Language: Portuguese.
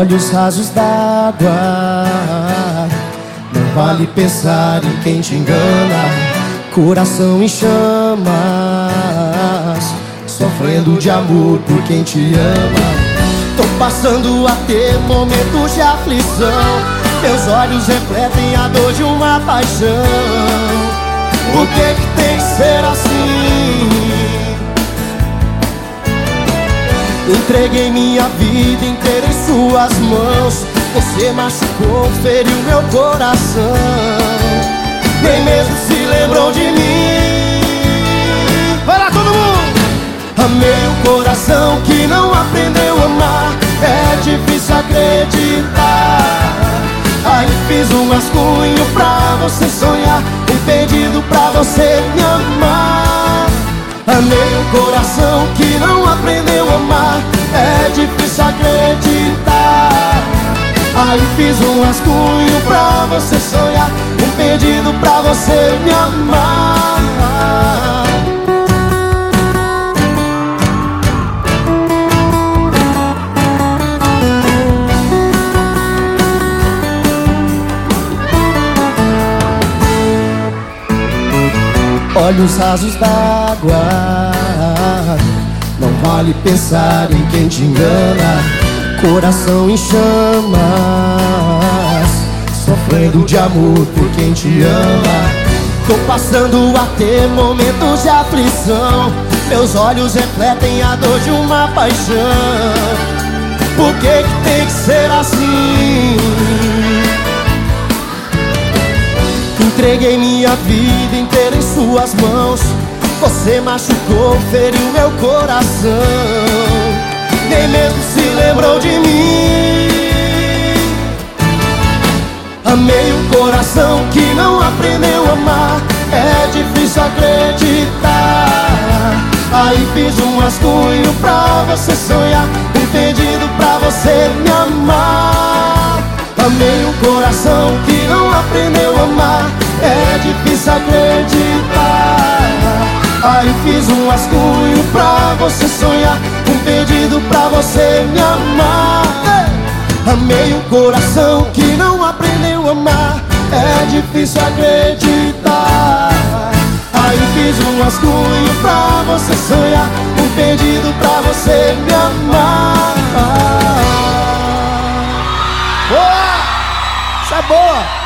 Olhos rasos d'água. Não vale pensar em quem te engana. Coração em chamas Sofrendo de amor por quem te ama. Tô passando a ter momentos de aflição. Meus olhos refletem a dor de uma paixão. Por que que tem que ser assim? Entreguei minha vida inteira em suas mãos. Você machucou, feriu meu coração. Nem mesmo se lembrou de mim. Vai lá todo mundo! Amei um coração que não aprendeu a amar. É difícil acreditar. Aí fiz um rascunho pra você sonhar. Um pedido pra você me amar. Amei um coração que não aprendeu amar É difícil acreditar. Aí fiz um rascunho pra você sonhar Um pedido pra você me amar. Olhos rasos d'água Não vale pensar em quem te engana. Coração em chamas. Sofrendo de amor por quem te ama. Tô passando a ter momentos de aflição. Meus olhos refletem a dor de uma paixão. Por que que tem que ser assim? Entreguei minha vida inteira em suas mãos Você machucou, feriu meu coração. Nem mesmo se lembrou de mim. Amei um coração que não aprendeu a amar. É difícil acreditar. Aí fiz um rascunho pra você sonhar. Um pedido pra você me amar. Amei um coração que não aprendeu a amar. É difícil acreditar Aí fiz um rascunho pra você sonhar Um pedido pra você me amar Amei um coração que não aprendeu a amar É difícil acreditar Aí fiz um rascunho pra você sonhar Um pedido pra você me amar Boa! Isso é boa!